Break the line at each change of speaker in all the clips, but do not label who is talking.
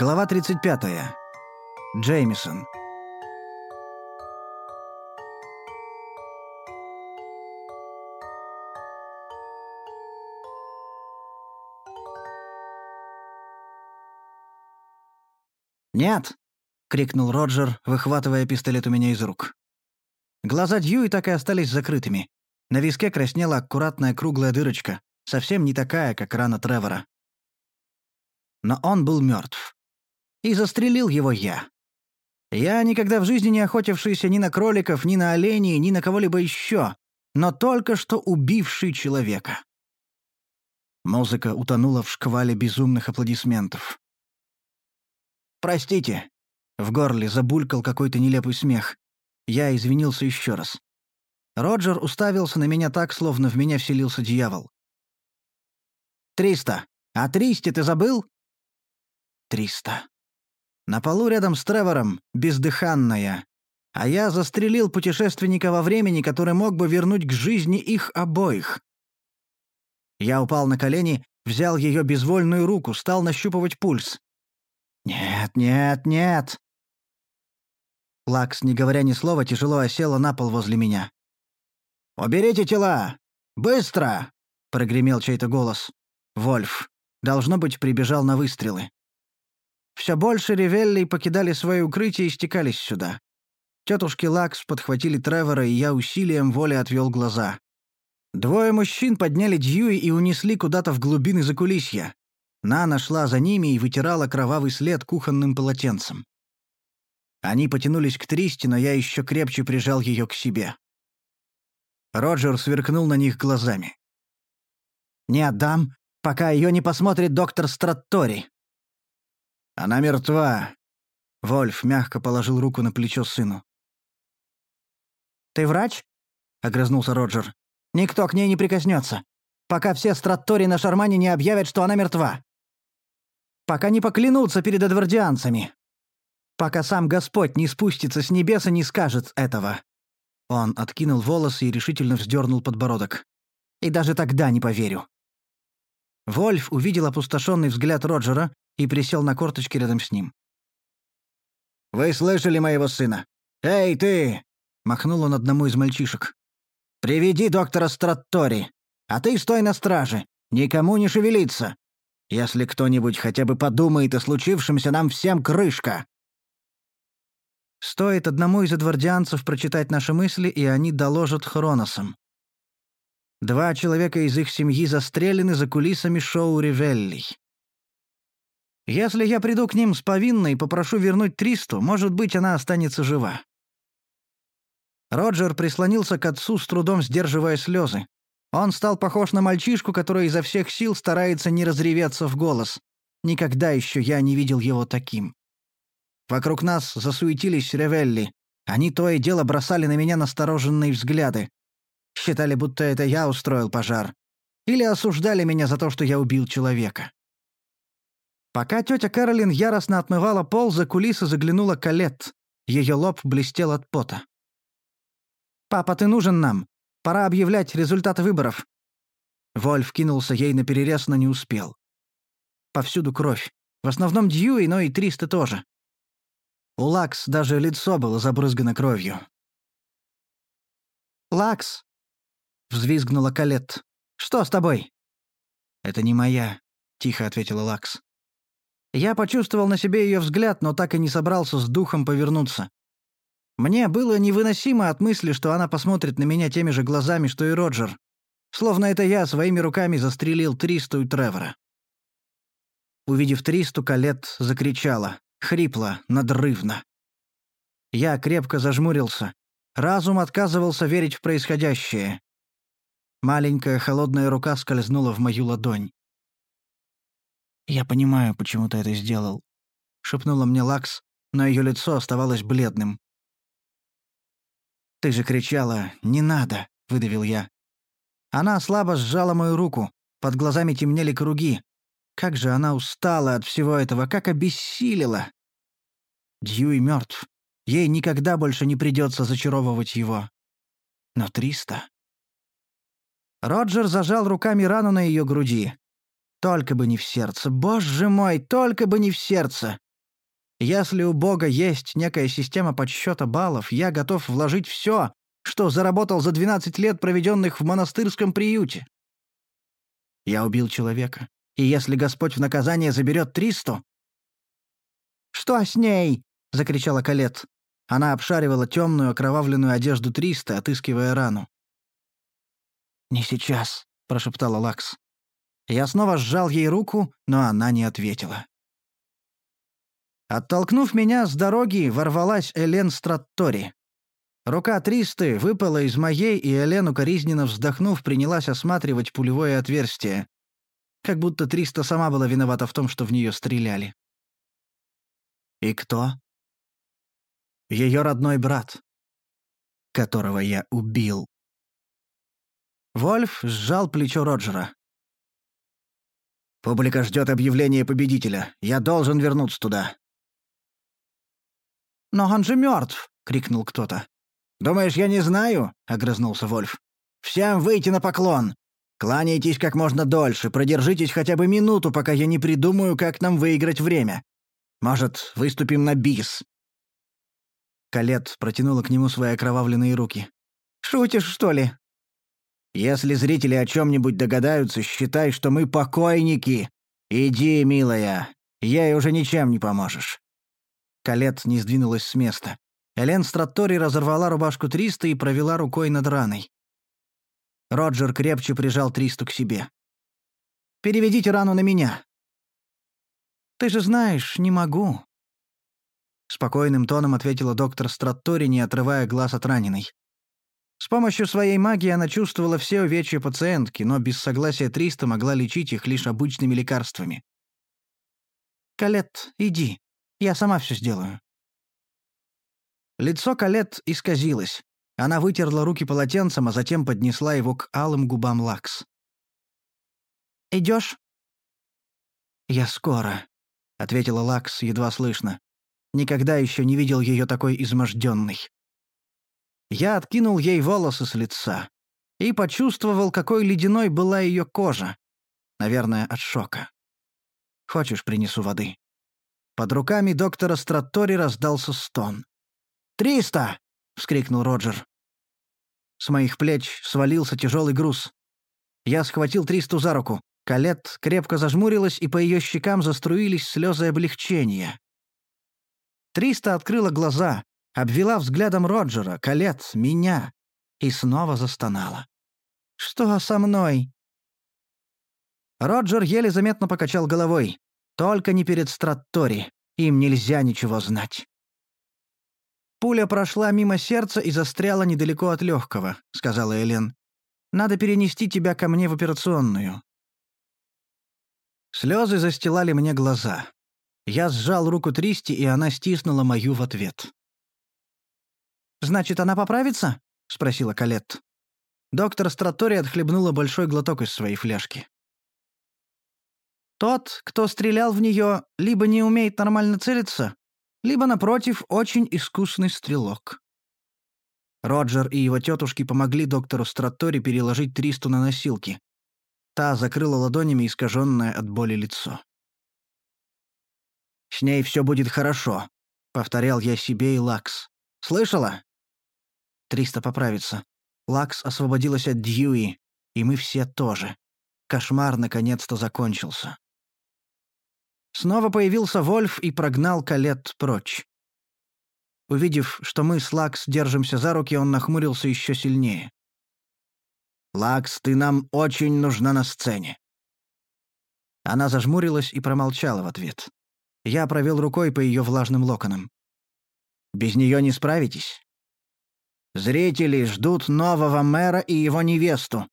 Глава 35. Джеймисон. «Нет!» — крикнул Роджер, выхватывая пистолет у меня из рук. Глаза Дьюи так и остались закрытыми. На виске краснела аккуратная круглая дырочка, совсем не такая, как рана Тревора. Но он был мертв. И застрелил его я. Я, никогда в жизни не охотившийся ни на кроликов, ни на оленей, ни на кого-либо еще, но только что убивший человека. Музыка утонула в шквале безумных аплодисментов. «Простите», — в горле забулькал какой-то нелепый смех. Я извинился еще раз. Роджер уставился на меня так, словно в меня вселился дьявол. «Триста. А триста ты забыл?» «Триста». На полу рядом с Тревором, бездыханная. А я застрелил путешественника во времени, который мог бы вернуть к жизни их обоих. Я упал на колени, взял ее безвольную руку, стал нащупывать пульс. «Нет, нет, нет!» Лакс, не говоря ни слова, тяжело осела на пол возле меня. «Уберите тела! Быстро!» — прогремел чей-то голос. Вольф. Должно быть, прибежал на выстрелы. Все больше ревеллей покидали свои укрытия и стекались сюда. Тетушки Лакс подхватили Тревора, и я усилием воли отвел глаза. Двое мужчин подняли Дьюи и унесли куда-то в глубины закулисья. Нана шла за ними и вытирала кровавый след кухонным полотенцем. Они потянулись к Тристи, но я еще крепче прижал ее к себе. Роджер сверкнул на них глазами. «Не отдам, пока ее не посмотрит доктор Страттори», «Она мертва!» Вольф мягко положил руку на плечо сыну. «Ты врач?» — огрызнулся Роджер. «Никто к ней не прикоснется, пока все страттори на Шармане не объявят, что она мертва. Пока не поклянутся перед эдвардианцами. Пока сам Господь не спустится с небес и не скажет этого». Он откинул волосы и решительно вздернул подбородок. «И даже тогда не поверю». Вольф увидел опустошенный взгляд Роджера и присел на корточки рядом с ним. «Вы слышали моего сына? Эй, ты!» — махнул он одному из мальчишек. «Приведи доктора Страттори, а ты стой на страже, никому не шевелиться. Если кто-нибудь хотя бы подумает о случившемся, нам всем крышка!» Стоит одному из адвардианцев прочитать наши мысли, и они доложат Хроносам. Два человека из их семьи застрелены за кулисами шоу «Ревеллий». Если я приду к ним с повинной и попрошу вернуть Тристу, может быть, она останется жива». Роджер прислонился к отцу, с трудом сдерживая слезы. Он стал похож на мальчишку, который изо всех сил старается не разреветься в голос. Никогда еще я не видел его таким. Вокруг нас засуетились ревелли. Они то и дело бросали на меня настороженные взгляды. Считали, будто это я устроил пожар. Или осуждали меня за то, что я убил человека. Пока тетя Кэролин яростно отмывала пол, за кулисы заглянула Калет. Ее лоб блестел от пота. «Папа, ты нужен нам. Пора объявлять результаты выборов». Вольф кинулся ей наперерез, но не успел. Повсюду кровь. В основном Дьюи, но и Триста тоже. У Лакс даже лицо было забрызгано кровью. «Лакс!» — взвизгнула Калет. «Что с тобой?» «Это не моя», — тихо ответила Лакс. Я почувствовал на себе ее взгляд, но так и не собрался с духом повернуться. Мне было невыносимо от мысли, что она посмотрит на меня теми же глазами, что и Роджер. Словно это я своими руками застрелил Тристу и Тревора. Увидев Тристу, Калет закричала, хрипло, надрывно. Я крепко зажмурился. Разум отказывался верить в происходящее. Маленькая холодная рука скользнула в мою ладонь. «Я понимаю, почему ты это сделал», — шепнула мне Лакс, но ее лицо оставалось бледным. «Ты же кричала «не надо», — выдавил я. Она слабо сжала мою руку, под глазами темнели круги. Как же она устала от всего этого, как обессилила. Дьюи мертв. Ей никогда больше не придется зачаровывать его. Но Триста... Роджер зажал руками рану на ее груди. Только бы не в сердце, боже мой, только бы не в сердце. Если у Бога есть некая система подсчета баллов, я готов вложить все, что заработал за 12 лет, проведенных в монастырском приюте. Я убил человека, и если Господь в наказание заберет тристу... «Что с ней?» — закричала Калет. Она обшаривала темную окровавленную одежду Триста, отыскивая рану. «Не сейчас», — прошептала Лакс. Я снова сжал ей руку, но она не ответила. Оттолкнув меня с дороги, ворвалась Элен Страттори. Рука Тристы выпала из моей, и Элен, укоризненно вздохнув, принялась осматривать пулевое отверстие. Как будто Триста сама была виновата в том, что в нее стреляли. «И кто?» Ее родной брат, которого я убил. Вольф сжал плечо Роджера. «Публика ждет объявления победителя. Я должен вернуться туда». «Но он же мертв!» — крикнул кто-то. «Думаешь, я не знаю?» — огрызнулся Вольф. «Всем выйти на поклон! Кланяйтесь как можно дольше, продержитесь хотя бы минуту, пока я не придумаю, как нам выиграть время. Может, выступим на бис, Калет протянула к нему свои окровавленные руки. «Шутишь, что ли?» «Если зрители о чем-нибудь догадаются, считай, что мы покойники. Иди, милая, ей уже ничем не поможешь». Калет не сдвинулась с места. Элен Страттори разорвала рубашку Триста и провела рукой над раной. Роджер крепче прижал Тристу к себе. «Переведите рану на меня». «Ты же знаешь, не могу», Спокойным тоном ответила доктор Страттори, не отрывая глаз от раненой. С помощью своей магии она чувствовала все увечья пациентки, но без согласия Триста могла лечить их лишь обычными лекарствами. «Калет, иди. Я сама все сделаю». Лицо Калет исказилось. Она вытерла руки полотенцем, а затем поднесла его к алым губам Лакс. «Идешь?» «Я скоро», — ответила Лакс едва слышно. Никогда еще не видел ее такой изможденной. Я откинул ей волосы с лица и почувствовал, какой ледяной была ее кожа. Наверное, от шока. «Хочешь, принесу воды?» Под руками доктора Страттори раздался стон. «Триста!» — вскрикнул Роджер. С моих плеч свалился тяжелый груз. Я схватил Тристу за руку. Калет крепко зажмурилась, и по ее щекам заструились слезы облегчения. Триста открыла глаза, обвела взглядом Роджера, Калет, меня и снова застонала. «Что со мной?» Роджер еле заметно покачал головой. «Только не перед Страттори. Им нельзя ничего знать». «Пуля прошла мимо сердца и застряла недалеко от легкого», — сказала Элен. «Надо перенести тебя ко мне в операционную». Слезы застилали мне глаза. Я сжал руку Тристи, и она стиснула мою в ответ. «Значит, она поправится?» — спросила Калет. Доктор Стратори отхлебнула большой глоток из своей фляжки. «Тот, кто стрелял в нее, либо не умеет нормально целиться, либо, напротив, очень искусный стрелок». Роджер и его тетушки помогли доктору Стратори переложить Тристу на носилки. Та закрыла ладонями искаженное от боли лицо. «С ней все будет хорошо», — повторял я себе и Лакс. «Слышала?» Триста поправится. Лакс освободилась от Дьюи, и мы все тоже. Кошмар наконец-то закончился. Снова появился Вольф и прогнал Калет прочь. Увидев, что мы с Лакс держимся за руки, он нахмурился еще сильнее. «Лакс, ты нам очень нужна на сцене». Она зажмурилась и промолчала в ответ. Я провел рукой по ее влажным локонам. «Без нее не справитесь?» «Зрители ждут нового мэра и его невесту.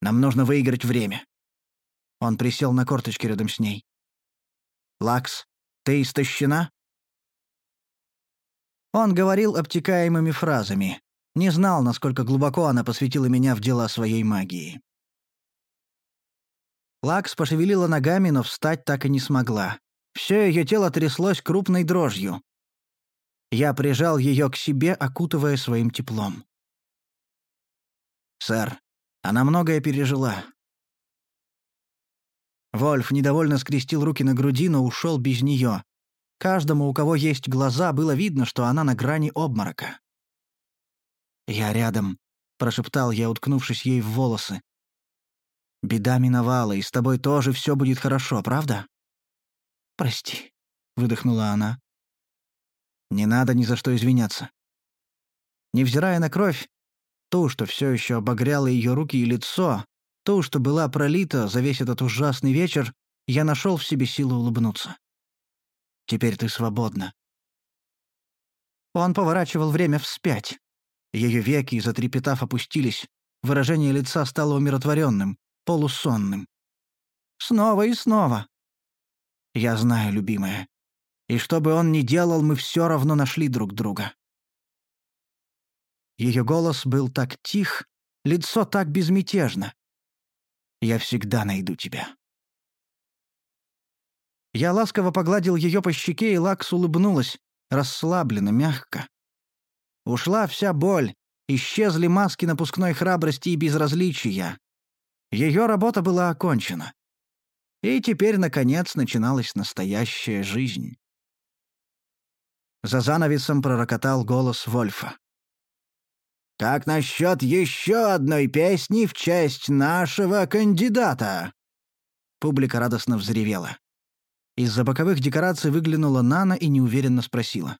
Нам нужно выиграть время». Он присел на корточки рядом с ней. «Лакс, ты истощена?» Он говорил обтекаемыми фразами. Не знал, насколько глубоко она посвятила меня в дела своей магии. Лакс пошевелила ногами, но встать так и не смогла. Все ее тело тряслось крупной дрожью. Я прижал ее к себе, окутывая своим теплом. «Сэр, она многое пережила». Вольф недовольно скрестил руки на груди, но ушел без нее. Каждому, у кого есть глаза, было видно, что она на грани обморока. «Я рядом», — прошептал я, уткнувшись ей в волосы. «Беда миновала, и с тобой тоже все будет хорошо, правда?» «Прости», — выдохнула она. «Не надо ни за что извиняться». Невзирая на кровь, ту, что все еще обогряла ее руки и лицо, ту, что была пролита за весь этот ужасный вечер, я нашел в себе силы улыбнуться. «Теперь ты свободна». Он поворачивал время вспять. Ее веки, затрепетав, опустились. Выражение лица стало умиротворенным, полусонным. Снова и снова. Я знаю, любимая. И что бы он ни делал, мы все равно нашли друг друга. Ее голос был так тих, лицо так безмятежно. Я всегда найду тебя. Я ласково погладил ее по щеке, и Лакс улыбнулась, расслабленно, мягко. Ушла вся боль, исчезли маски напускной храбрости и безразличия. Ее работа была окончена. И теперь, наконец, начиналась настоящая жизнь. За занавесом пророкотал голос Вольфа. «Как насчет еще одной песни в честь нашего кандидата?» Публика радостно взревела. Из-за боковых декораций выглянула Нана и неуверенно спросила.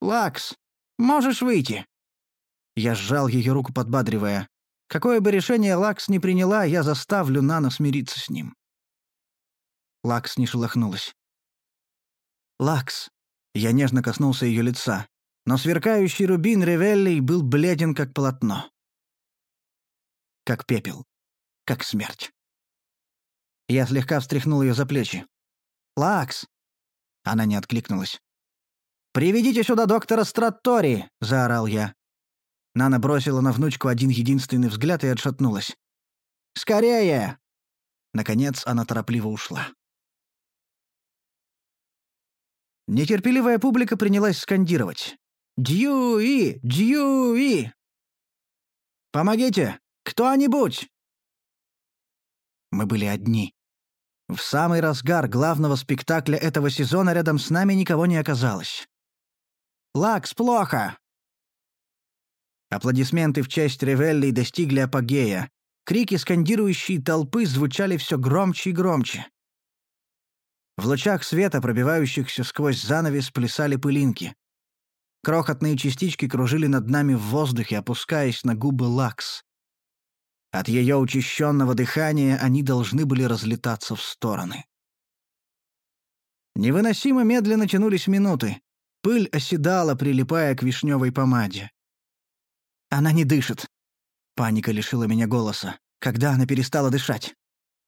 «Лакс, можешь выйти?» Я сжал ее руку, подбадривая. Какое бы решение Лакс не приняла, я заставлю Нана смириться с ним. Лакс не шелохнулась. «Лакс!» Я нежно коснулся ее лица но сверкающий рубин Ревелли был бледен, как полотно. Как пепел. Как смерть. Я слегка встряхнул ее за плечи. «Лакс!» Она не откликнулась. «Приведите сюда доктора Страттори!» — заорал я. Нана бросила на внучку один единственный взгляд и отшатнулась. «Скорее!» Наконец она торопливо ушла. Нетерпеливая публика принялась скандировать. «Дьюи! Дьюи!» «Помогите! Кто-нибудь!» Мы были одни. В самый разгар главного спектакля этого сезона рядом с нами никого не оказалось. «Лакс, плохо!» Аплодисменты в честь Ревелли достигли апогея. Крики скандирующей толпы звучали все громче и громче. В лучах света, пробивающихся сквозь занавес, плясали пылинки. Крохотные частички кружили над нами в воздухе, опускаясь на губы Лакс. От ее учащенного дыхания они должны были разлетаться в стороны. Невыносимо медленно тянулись минуты. Пыль оседала, прилипая к вишневой помаде. Она не дышит. Паника лишила меня голоса. Когда она перестала дышать?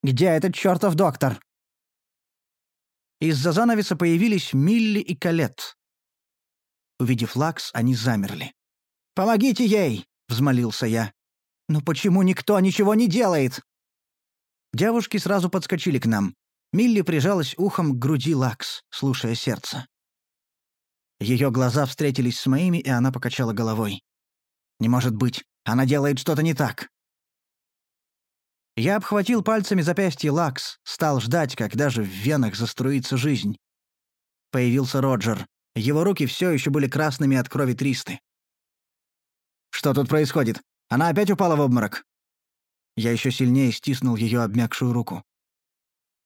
«Где этот чертов доктор?» Из-за занавеса появились Милли и Калет. Увидев Лакс, они замерли. «Помогите ей!» — взмолился я. «Ну почему никто ничего не делает?» Девушки сразу подскочили к нам. Милли прижалась ухом к груди Лакс, слушая сердце. Ее глаза встретились с моими, и она покачала головой. «Не может быть, она делает что-то не так». Я обхватил пальцами запястье Лакс, стал ждать, когда же в венах заструится жизнь. Появился Роджер. Его руки все еще были красными от крови Тристы. «Что тут происходит? Она опять упала в обморок?» Я еще сильнее стиснул ее обмякшую руку.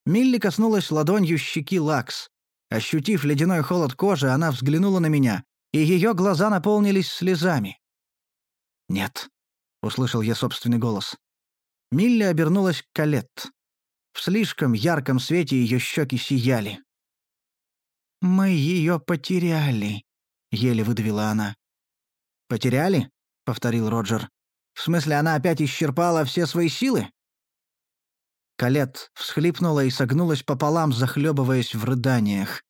Милли коснулась ладонью щеки Лакс. Ощутив ледяной холод кожи, она взглянула на меня, и ее глаза наполнились слезами. «Нет», — услышал я собственный голос. Милли обернулась к Калет. В слишком ярком свете ее щеки сияли. «Мы ее потеряли», — еле выдавила она. «Потеряли?» — повторил Роджер. «В смысле, она опять исчерпала все свои силы?» Калет всхлипнула и согнулась пополам, захлебываясь в рыданиях.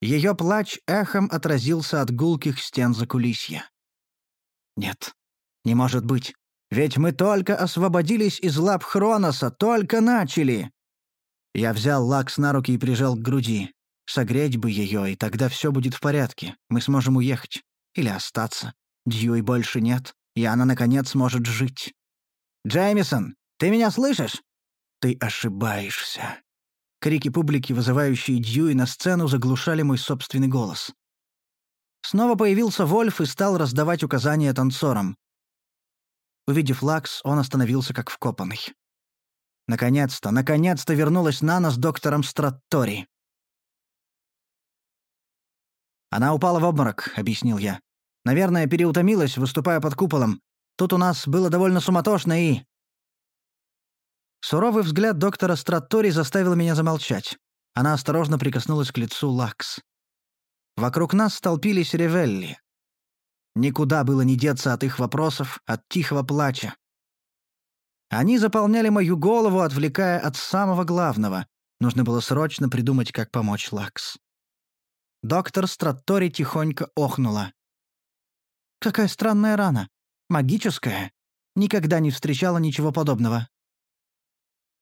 Ее плач эхом отразился от гулких стен закулисья. «Нет, не может быть. Ведь мы только освободились из лап Хроноса, только начали!» Я взял Лакс на руки и прижал к груди. Согреть бы ее, и тогда все будет в порядке. Мы сможем уехать. Или остаться. Дьюи больше нет, и она, наконец, сможет жить. «Джеймисон, ты меня слышишь?» «Ты ошибаешься». Крики публики, вызывающие Дьюи на сцену, заглушали мой собственный голос. Снова появился Вольф и стал раздавать указания танцорам. Увидев Лакс, он остановился как вкопанный. Наконец-то, наконец-то вернулась Нана с доктором Страттори. «Она упала в обморок», — объяснил я. «Наверное, переутомилась, выступая под куполом. Тут у нас было довольно суматошно и...» Суровый взгляд доктора Страттори заставил меня замолчать. Она осторожно прикоснулась к лицу Лакс. Вокруг нас столпились ревелли. Никуда было не деться от их вопросов, от тихого плача. Они заполняли мою голову, отвлекая от самого главного. Нужно было срочно придумать, как помочь Лакс. Доктор Страттори тихонько охнула. «Какая странная рана. Магическая. Никогда не встречала ничего подобного».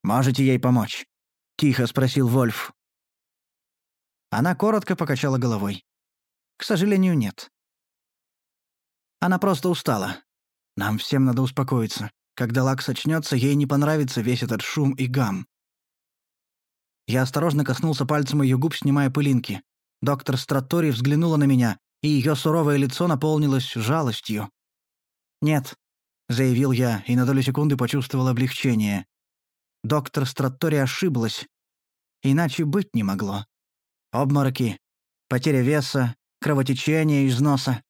«Можете ей помочь?» — тихо спросил Вольф. Она коротко покачала головой. «К сожалению, нет. Она просто устала. Нам всем надо успокоиться. Когда Лакс очнется, ей не понравится весь этот шум и гам. Я осторожно коснулся пальцем ее губ, снимая пылинки. Доктор Стратори взглянула на меня, и ее суровое лицо наполнилось жалостью. «Нет», — заявил я, и на долю секунды почувствовал облегчение. Доктор Стратори ошиблась. Иначе быть не могло. Обмороки, потеря веса, кровотечение из носа.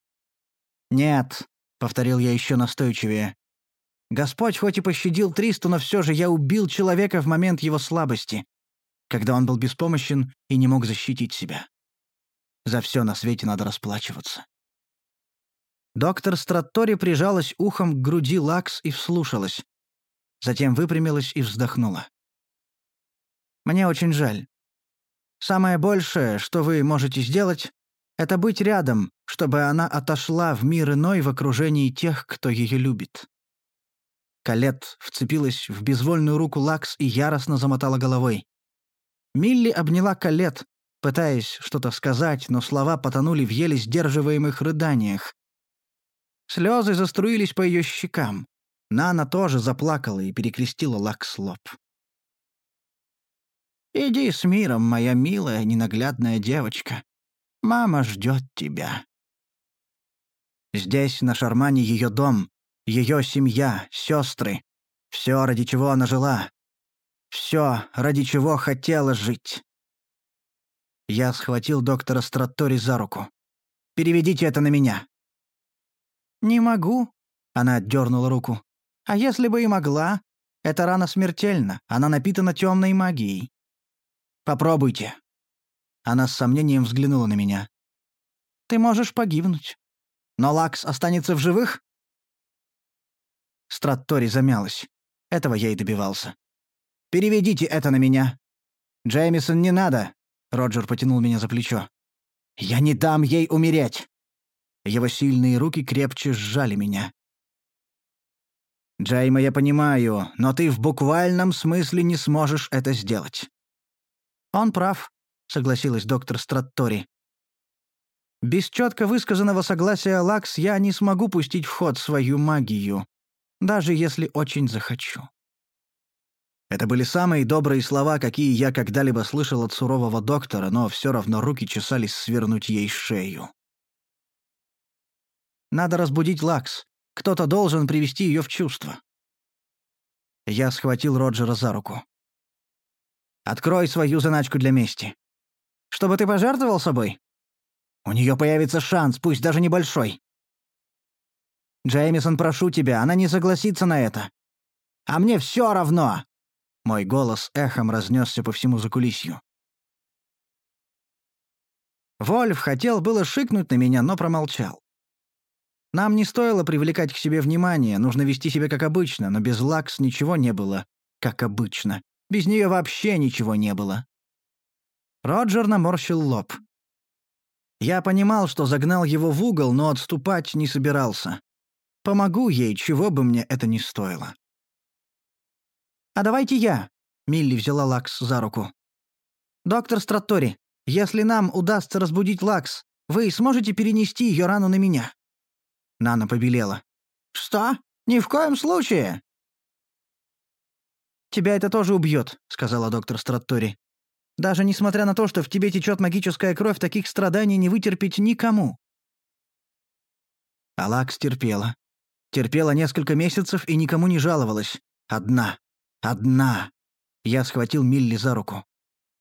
«Нет», — повторил я еще настойчивее. «Господь хоть и пощадил Тристу, но все же я убил человека в момент его слабости, когда он был беспомощен и не мог защитить себя. За все на свете надо расплачиваться». Доктор Страттори прижалась ухом к груди Лакс и вслушалась. Затем выпрямилась и вздохнула. «Мне очень жаль. Самое большее, что вы можете сделать, это быть рядом, чтобы она отошла в мир иной в окружении тех, кто ее любит». Калет вцепилась в безвольную руку Лакс и яростно замотала головой. Милли обняла Калет, пытаясь что-то сказать, но слова потонули в еле сдерживаемых рыданиях. Слезы заструились по ее щекам. Нана тоже заплакала и перекрестила Лакс лоб. «Иди с миром, моя милая, ненаглядная девочка. Мама ждет тебя». Здесь, на Шармане, ее дом, ее семья, сестры. Все, ради чего она жила. Все, ради чего хотела жить. Я схватил доктора Страттори за руку. «Переведите это на меня». «Не могу», — она отдернула руку. «А если бы и могла? Эта рана смертельна, она напитана темной магией. Попробуйте». Она с сомнением взглянула на меня. «Ты можешь погибнуть. Но Лакс останется в живых?» Страттори замялась. Этого я и добивался. «Переведите это на меня». «Джеймисон, не надо!» Роджер потянул меня за плечо. «Я не дам ей умереть!» Его сильные руки крепче сжали меня. «Джейма, я понимаю, но ты в буквальном смысле не сможешь это сделать». «Он прав», — согласилась доктор Страттори. «Без четко высказанного согласия Лакс я не смогу пустить в ход свою магию, даже если очень захочу». Это были самые добрые слова, какие я когда-либо слышал от сурового доктора, но все равно руки чесались свернуть ей шею. «Надо разбудить Лакс. Кто-то должен привести ее в чувство». Я схватил Роджера за руку. «Открой свою заначку для мести. Чтобы ты пожертвовал собой? У нее появится шанс, пусть даже небольшой. Джеймисон, прошу тебя, она не согласится на это. А мне все равно!» Мой голос эхом разнесся по всему закулисью. Вольф хотел было шикнуть на меня, но промолчал. Нам не стоило привлекать к себе внимание, нужно вести себя как обычно, но без Лакс ничего не было, как обычно. Без нее вообще ничего не было. Роджер наморщил лоб. Я понимал, что загнал его в угол, но отступать не собирался. Помогу ей, чего бы мне это ни стоило. «А давайте я», — Милли взяла Лакс за руку. «Доктор Страттори, если нам удастся разбудить Лакс, вы сможете перенести ее рану на меня?» Нана побелела. «Что? Ни в коем случае!» «Тебя это тоже убьет», — сказала доктор Страттори. Даже несмотря на то, что в тебе течет магическая кровь, таких страданий не вытерпеть никому. Алакс терпела. Терпела несколько месяцев и никому не жаловалась. Одна. Одна. Я схватил Милли за руку.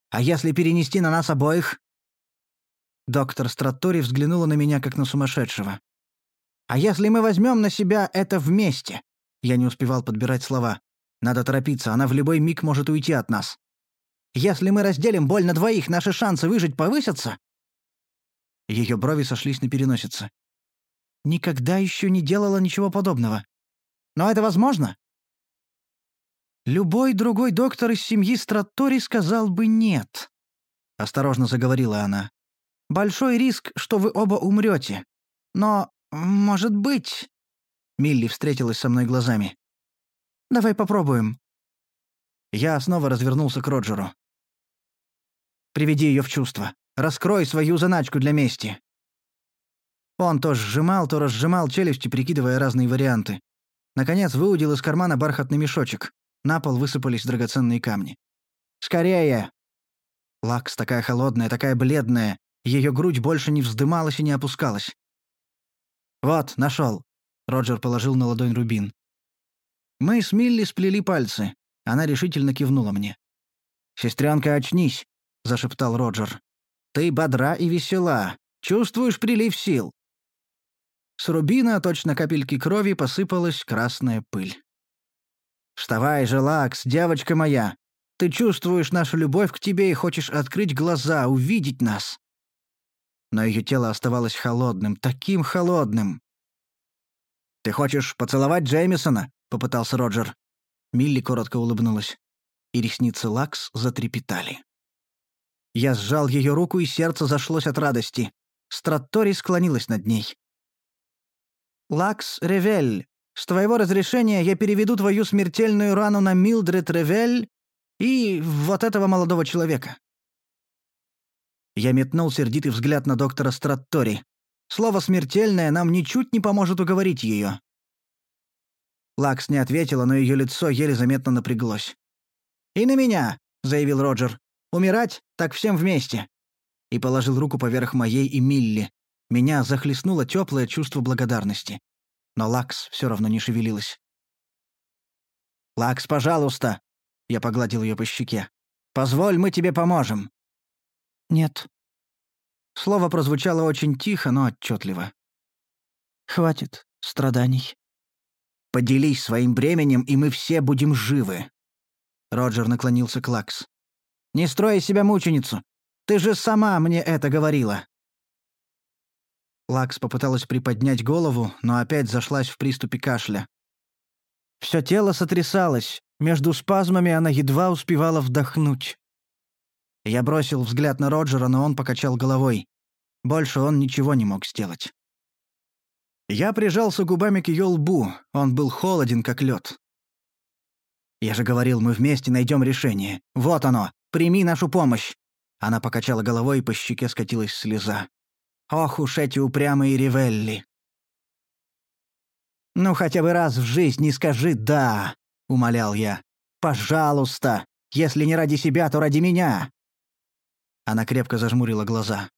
«А если перенести на нас обоих?» Доктор Страттори взглянула на меня, как на сумасшедшего. «А если мы возьмем на себя это вместе?» Я не успевал подбирать слова. «Надо торопиться, она в любой миг может уйти от нас. Если мы разделим боль на двоих, наши шансы выжить повысятся?» Ее брови сошлись на переносице. «Никогда еще не делала ничего подобного. Но это возможно?» «Любой другой доктор из семьи Страттори сказал бы нет», — осторожно заговорила она. «Большой риск, что вы оба умрете. Но, может быть...» Милли встретилась со мной глазами. «Давай попробуем». Я снова развернулся к Роджеру. «Приведи ее в чувство. Раскрой свою заначку для мести». Он то сжимал, то разжимал челюсти, прикидывая разные варианты. Наконец выудил из кармана бархатный мешочек. На пол высыпались драгоценные камни. «Скорее!» Лакс такая холодная, такая бледная. Ее грудь больше не вздымалась и не опускалась. «Вот, нашел. Роджер положил на ладонь рубин. Мы с Милли сплели пальцы. Она решительно кивнула мне. «Сестренка, очнись!» — зашептал Роджер. «Ты бодра и весела. Чувствуешь прилив сил?» С рубина, точно капельки крови, посыпалась красная пыль. «Вставай же, Лакс, девочка моя! Ты чувствуешь нашу любовь к тебе и хочешь открыть глаза, увидеть нас!» Но ее тело оставалось холодным, таким холодным. «Ты хочешь поцеловать Джеймисона?» — попытался Роджер. Милли коротко улыбнулась. И ресницы Лакс затрепетали. Я сжал ее руку, и сердце зашлось от радости. Страттори склонилась над ней. «Лакс Ревель, с твоего разрешения я переведу твою смертельную рану на Милдред Ревель и вот этого молодого человека». Я метнул сердитый взгляд на доктора Страттори. Слово «смертельное» нам ничуть не поможет уговорить ее. Лакс не ответила, но ее лицо еле заметно напряглось. «И на меня», — заявил Роджер. «Умирать? Так всем вместе». И положил руку поверх моей и Милли. Меня захлестнуло теплое чувство благодарности но Лакс все равно не шевелилась. «Лакс, пожалуйста!» — я погладил ее по щеке. «Позволь, мы тебе поможем!» «Нет». Слово прозвучало очень тихо, но отчетливо. «Хватит страданий». «Поделись своим бременем, и мы все будем живы!» Роджер наклонился к Лакс. «Не строй из себя мученицу! Ты же сама мне это говорила!» Лакс попыталась приподнять голову, но опять зашлась в приступе кашля. Всё тело сотрясалось, между спазмами она едва успевала вдохнуть. Я бросил взгляд на Роджера, но он покачал головой. Больше он ничего не мог сделать. Я прижался губами к её лбу, он был холоден, как лед. «Я же говорил, мы вместе найдем решение. Вот оно! Прими нашу помощь!» Она покачала головой, и по щеке скатилась слеза. Ох уж эти упрямые ревелли. «Ну, хотя бы раз в жизни скажи «да», — умолял я. «Пожалуйста, если не ради себя, то ради меня». Она крепко зажмурила глаза.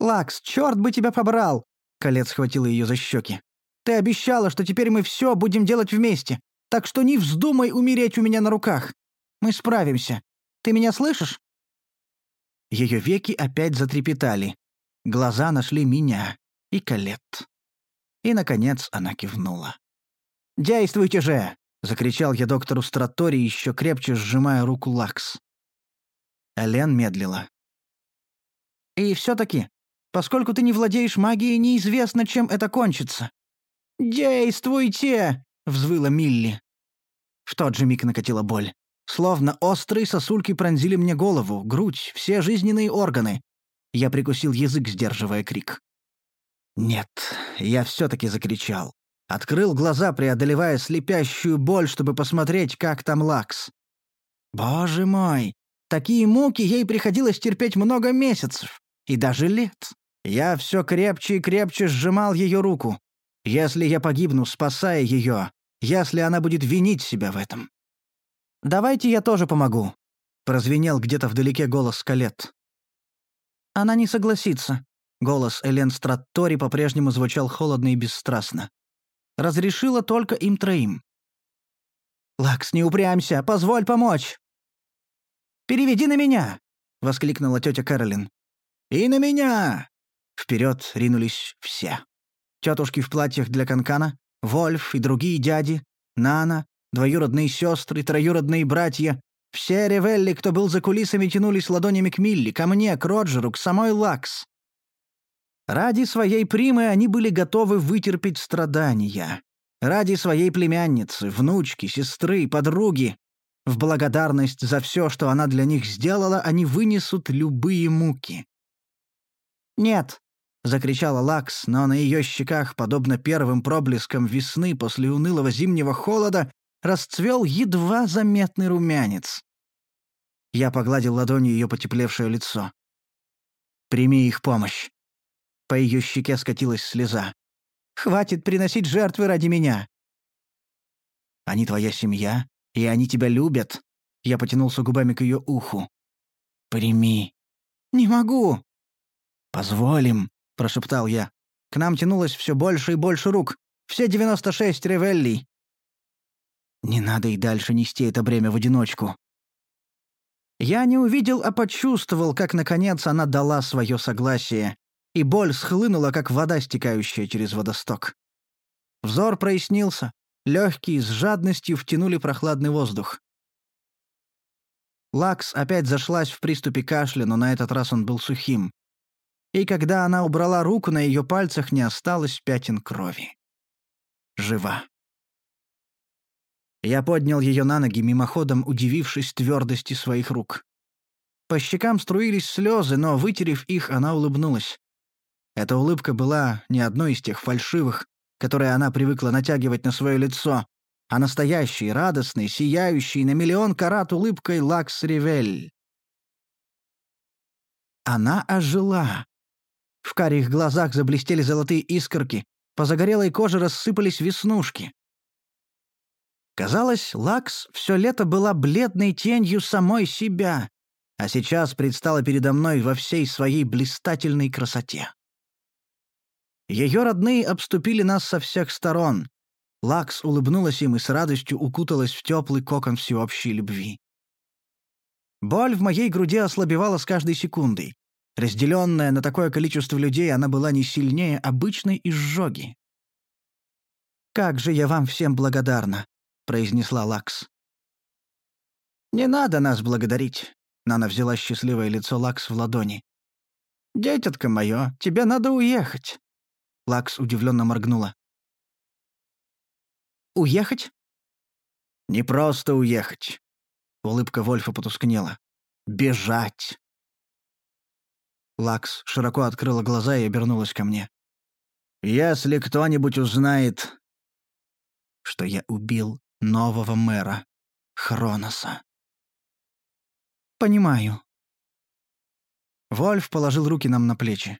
«Лакс, черт бы тебя побрал!» Колец схватила ее за щеки. «Ты обещала, что теперь мы все будем делать вместе, так что не вздумай умереть у меня на руках. Мы справимся. Ты меня слышишь?» Ее веки опять затрепетали. Глаза нашли меня и Калет. И, наконец, она кивнула. «Действуйте же!» — закричал я доктору Стратори, еще крепче сжимая руку Лакс. Элен медлила. «И все-таки, поскольку ты не владеешь магией, неизвестно, чем это кончится». «Действуйте!» — взвыла Милли. В тот же миг накатила боль. Словно острые сосульки пронзили мне голову, грудь, все жизненные органы. Я прикусил язык, сдерживая крик. Нет, я все-таки закричал. Открыл глаза, преодолевая слепящую боль, чтобы посмотреть, как там Лакс. Боже мой, такие муки ей приходилось терпеть много месяцев. И даже лет. Я все крепче и крепче сжимал ее руку. Если я погибну, спасая ее, если она будет винить себя в этом. «Давайте я тоже помогу». — прозвенел где-то вдалеке голос Скалет. «Она не согласится», — голос Элен Страттори по-прежнему звучал холодно и бесстрастно. «Разрешила только им троим». «Лакс, не упрямься, позволь помочь!» «Переведи на меня!» — воскликнула тетя Кэролин. «И на меня!» Вперед ринулись все. Тетушки в платьях для канкана, Вольф и другие дяди, Нана, двоюродные сестры, троюродные братья. Все ревелли, кто был за кулисами, тянулись ладонями к Милли, ко мне, к Роджеру, к самой Лакс. Ради своей примы они были готовы вытерпеть страдания. Ради своей племянницы, внучки, сестры, подруги. В благодарность за все, что она для них сделала, они вынесут любые муки. «Нет», — закричала Лакс, но на ее щеках, подобно первым проблескам весны после унылого зимнего холода, расцвел едва заметный румянец. Я погладил ладонью ее потеплевшее лицо. «Прими их помощь». По ее щеке скатилась слеза. «Хватит приносить жертвы ради меня». «Они твоя семья, и они тебя любят». Я потянулся губами к ее уху. «Прими». «Не могу». «Позволим», — прошептал я. К нам тянулось все больше и больше рук. Все девяносто шесть ревеллей. Не надо и дальше нести это бремя в одиночку. Я не увидел, а почувствовал, как, наконец, она дала свое согласие, и боль схлынула, как вода, стекающая через водосток. Взор прояснился, легкие с жадностью втянули прохладный воздух. Лакс опять зашлась в приступе кашля, но на этот раз он был сухим и когда она убрала руку, на ее пальцах не осталось пятен крови. Жива. Я поднял ее на ноги, мимоходом удивившись твердости своих рук. По щекам струились слезы, но, вытерев их, она улыбнулась. Эта улыбка была не одной из тех фальшивых, которые она привыкла натягивать на свое лицо, а настоящей, радостной, сияющей на миллион карат улыбкой Лакс Ривель. Она ожила. В карих глазах заблестели золотые искорки, по загорелой коже рассыпались веснушки. Казалось, Лакс все лето была бледной тенью самой себя, а сейчас предстала передо мной во всей своей блистательной красоте. Ее родные обступили нас со всех сторон. Лакс улыбнулась им и с радостью укуталась в теплый кокон всеобщей любви. Боль в моей груди ослабевала с каждой секундой. Разделенная на такое количество людей, она была не сильнее обычной изжоги. «Как же я вам всем благодарна», — произнесла Лакс. «Не надо нас благодарить», — Нана взяла счастливое лицо Лакс в ладони. «Дитятко мое, тебе надо уехать». Лакс удивленно моргнула. «Уехать?» «Не просто уехать». Улыбка Вольфа потускнела. «Бежать». Лакс широко открыла глаза и обернулась ко мне. «Если кто-нибудь узнает, что я убил нового мэра, Хроноса». «Понимаю». Вольф положил руки нам на плечи.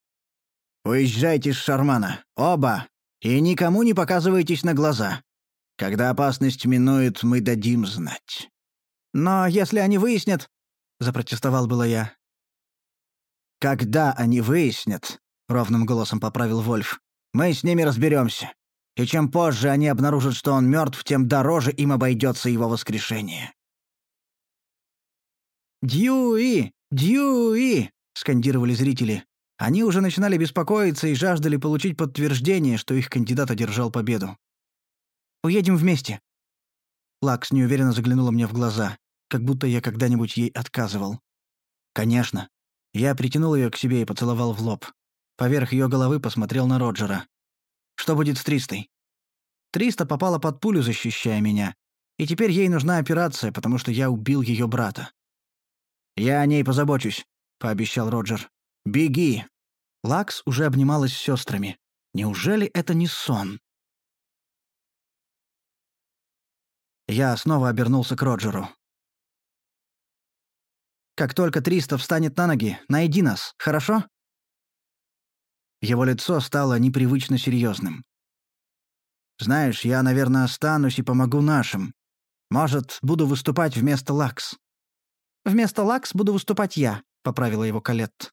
«Уезжайте с Шармана, оба, и никому не показывайтесь на глаза. Когда опасность минует, мы дадим знать». «Но если они выяснят...» — запротестовал было я. «Когда они выяснят», — ровным голосом поправил Вольф, — «мы с ними разберемся. И чем позже они обнаружат, что он мертв, тем дороже им обойдется его воскрешение». «Дьюи! Дьюи!» — скандировали зрители. Они уже начинали беспокоиться и жаждали получить подтверждение, что их кандидат одержал победу. «Уедем вместе». Лакс неуверенно заглянула мне в глаза, как будто я когда-нибудь ей отказывал. «Конечно. Я притянул ее к себе и поцеловал в лоб. Поверх ее головы посмотрел на Роджера. «Что будет с Тристой?» Триста попала под пулю, защищая меня. И теперь ей нужна операция, потому что я убил ее брата. «Я о ней позабочусь», — пообещал Роджер. «Беги!» Лакс уже обнималась с сестрами. Неужели это не сон? Я снова обернулся к Роджеру. Как только Триста встанет на ноги, найди нас, хорошо?» Его лицо стало непривычно серьезным. «Знаешь, я, наверное, останусь и помогу нашим. Может, буду выступать вместо Лакс». «Вместо Лакс буду выступать я», — поправила его Калетт.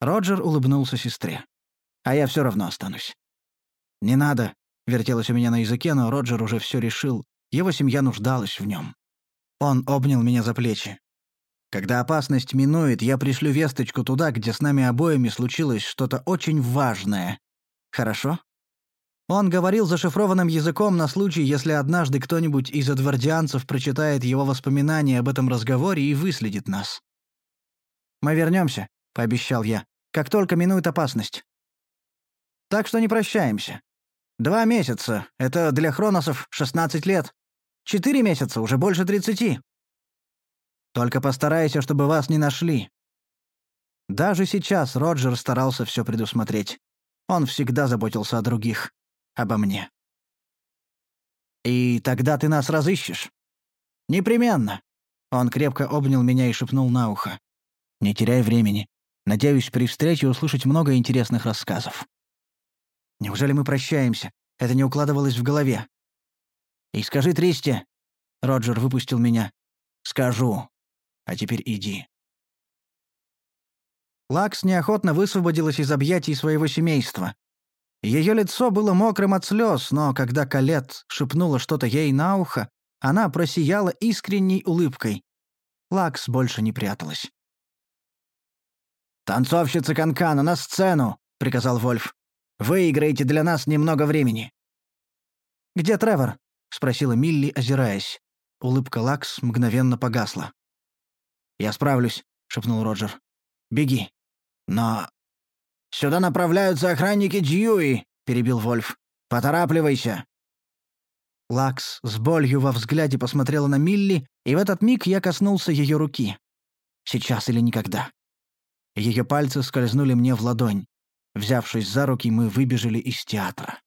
Роджер улыбнулся сестре. «А я все равно останусь». «Не надо», — вертелось у меня на языке, но Роджер уже все решил. Его семья нуждалась в нем. Он обнял меня за плечи. «Когда опасность минует, я пришлю весточку туда, где с нами обоими случилось что-то очень важное. Хорошо?» Он говорил зашифрованным языком на случай, если однажды кто-нибудь из адвардианцев прочитает его воспоминания об этом разговоре и выследит нас. «Мы вернемся», — пообещал я, — «как только минует опасность. Так что не прощаемся. Два месяца — это для хроносов 16 лет. Четыре месяца — уже больше тридцати. Только постарайся, чтобы вас не нашли». Даже сейчас Роджер старался все предусмотреть. Он всегда заботился о других обо мне. «И тогда ты нас разыщешь?» «Непременно!» Он крепко обнял меня и шепнул на ухо. «Не теряй времени. Надеюсь, при встрече услышать много интересных рассказов». «Неужели мы прощаемся? Это не укладывалось в голове». «И скажи Тристи...» Роджер выпустил меня. «Скажу. А теперь иди». Лакс неохотно высвободилась из объятий своего семейства. Ее лицо было мокрым от слез, но когда Калет шепнула что-то ей на ухо, она просияла искренней улыбкой. Лакс больше не пряталась. «Танцовщица Канкана, на сцену!» — приказал Вольф. «Выиграете для нас немного времени». «Где Тревор?» — спросила Милли, озираясь. Улыбка Лакс мгновенно погасла. «Я справлюсь», — шепнул Роджер. «Беги». «Но «Сюда направляются охранники Дьюи», — перебил Вольф. «Поторапливайся». Лакс с болью во взгляде посмотрела на Милли, и в этот миг я коснулся ее руки. Сейчас или никогда. Ее пальцы скользнули мне в ладонь. Взявшись за руки, мы выбежали из театра.